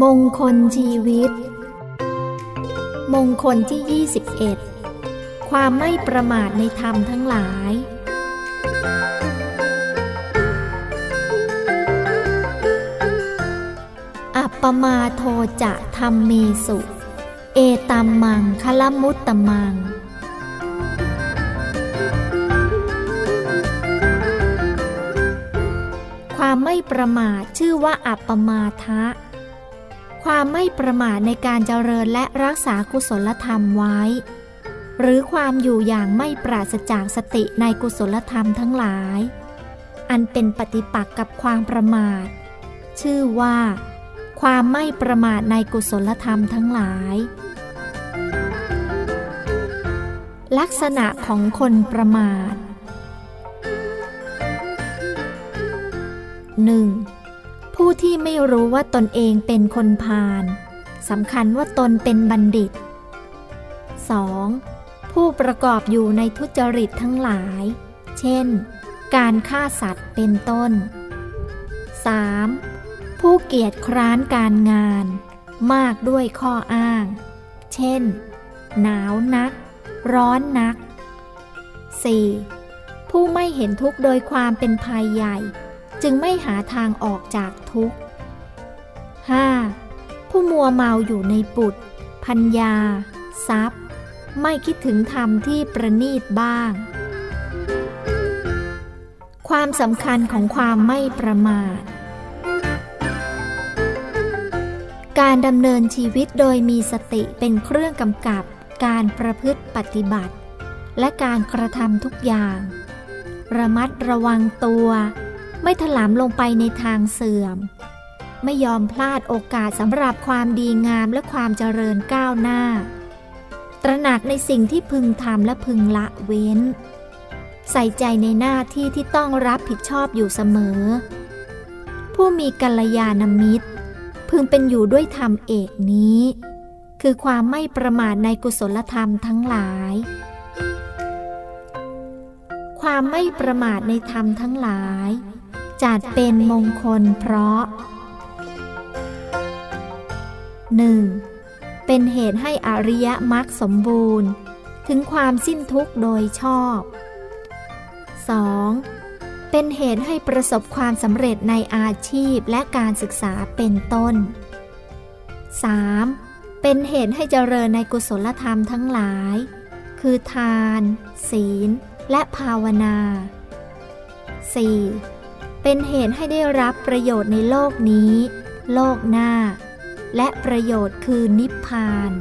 มงคลชีวิต มงคลที่ 21 ความไม่ประมาทในธรรมทั้งหลาย อัปมาโทจะธรรมเมสุ เอตัมมังคลมุตตมัง ความไม่ประมาทชื่อว่าอัปมาทะ ความไม่ประมาทในการเจริญและรักษากุศลธรรมไว้ หรือความอยู่อย่างไม่ปราศจากสติในกุศลธรรมทั้งหลาย อันเป็นปฏิปักษ์กับความประมาท ชื่อว่า ความไม่ประมาทในกุศลธรรมทั้งหลาย ลักษณะของคนประมาท 1. ผู้ที่ไม่รู้ว่าตนเองเป็นคนพาลสำคัญว่าตนเป็นบัณฑิต 2. ผู้ประกอบอยู่ในทุจริตทั้งหลาย เช่น การฆ่าสัตว์เป็นต้น 3. ผู้เกียจคร้านการงาน มากด้วยข้ออ้าง เช่น หนาวนัก ร้อนนัก 4. ผู้ไม่เห็นทุกข์โดยความเป็นภัยใหญ่ จึงไม่หาทางออกจากทุกข์ 5. ผู้มัวเมาอยู่ในปุตพัญญา ทรัพย์ ไม่คิดถึงธรรมที่ประนีตบ้าง ความสำคัญของความไม่ประมาท การดำเนินชีวิตโดยมีสติเป็นเครื่องกำกับการประพฤติปฏิบัติ และการกระทำทุกอย่าง ระมัดระวังตัว ไม่ถลำลงไปในทางเสื่อม ไม่ยอมพลาดโอกาสสำหรับความดีงามและความเจริญก้าวหน้า ตระหนักในสิ่งที่พึงทำและพึงละเว้น ใส่ใจในหน้าที่ที่ต้องรับผิดชอบอยู่เสมอ ผู้มีกัลยาณมิตร พึงเป็นอยู่ด้วยธรรมเอกนี้ คือความไม่ประมาทในกุศลธรรมทั้งหลายความไม่ประมาทในธรรมทั้งหลาย จัดเป็นมงคลเพราะ 1. เป็นเหตุให้อริยมรรคสมบูรณ์ ถึงความสิ้นทุกข์โดยชอบ 2. เป็นเหตุให้ประสบความสำเร็จในอาชีพและการศึกษาเป็นต้น 3. เป็นเหตุให้เจริญในกุศลธรรมทั้งหลาย คือทาน ศีล และภาวนา 4. เป็นเหตุให้ได้รับประโยชน์ในโลกนี้ โลกหน้า และประโยชน์คือนิพพาน